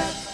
так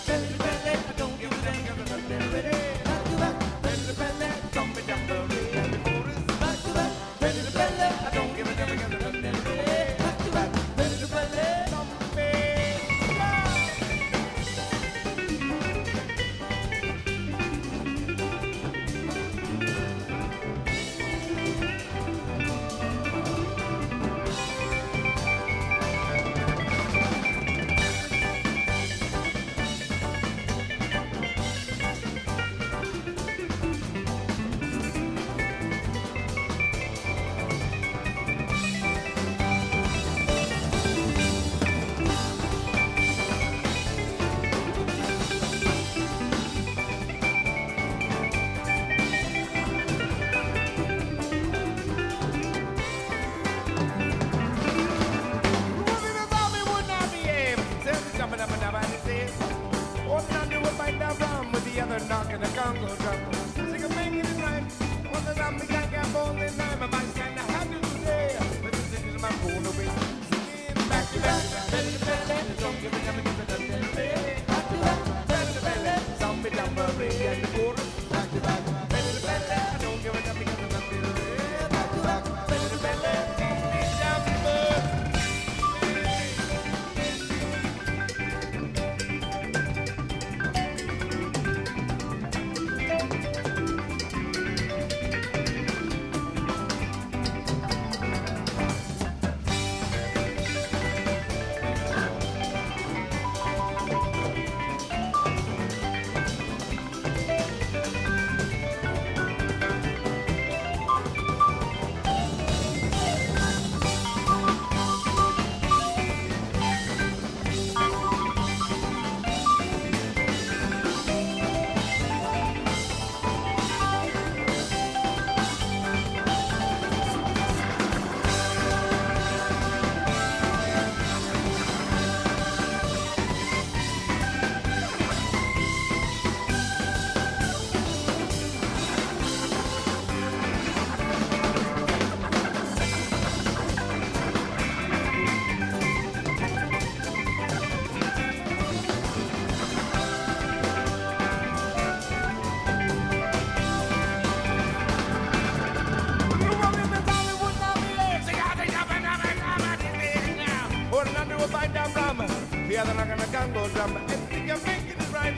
the rock and the congo drum. Everything you make it right.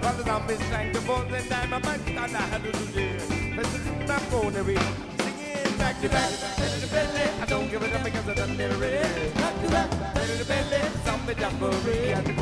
Brothers on me sang the boys and dime. I might start a how to do this. Let's do my cornery. Singing back to back. Belly to belly. I don't give it up because I done it already. Back to back. Belly to belly. Zombie jamboree.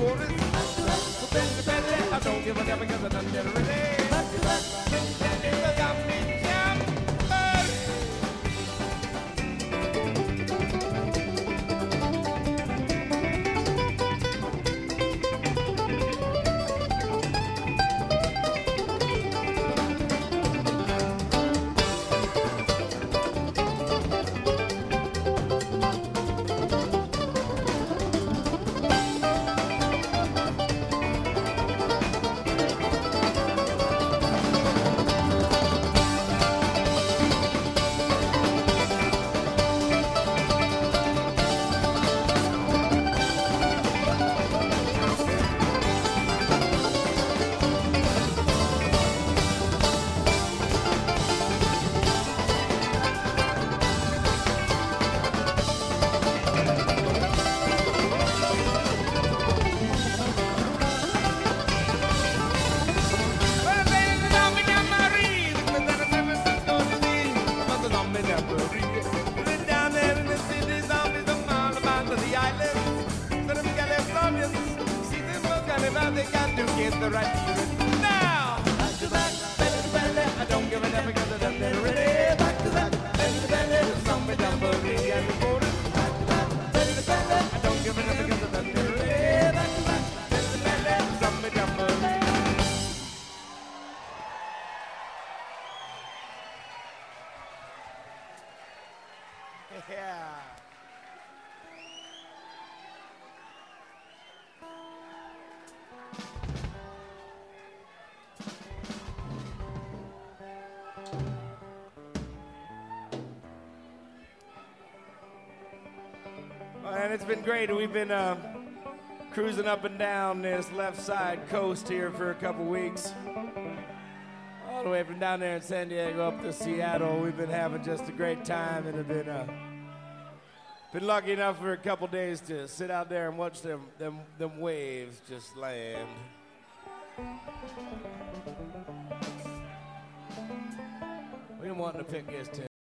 Do get the right to it now. Back to back, belly to belly, I don't give a damn because I done it already. Back to back, belly to belly, the song we done for me and it. Back to back, belly to belly, I don't give a damn because I done it already. Back to back, belly to belly, the song we done for me. Yeah. man. It's been great. We've been uh, cruising up and down this left side coast here for a couple weeks. All the way from down there in San Diego up to Seattle. We've been having just a great time and have been, uh, been lucky enough for a couple days to sit out there and watch them, them, them waves just land. We've been wanting to pick this tent.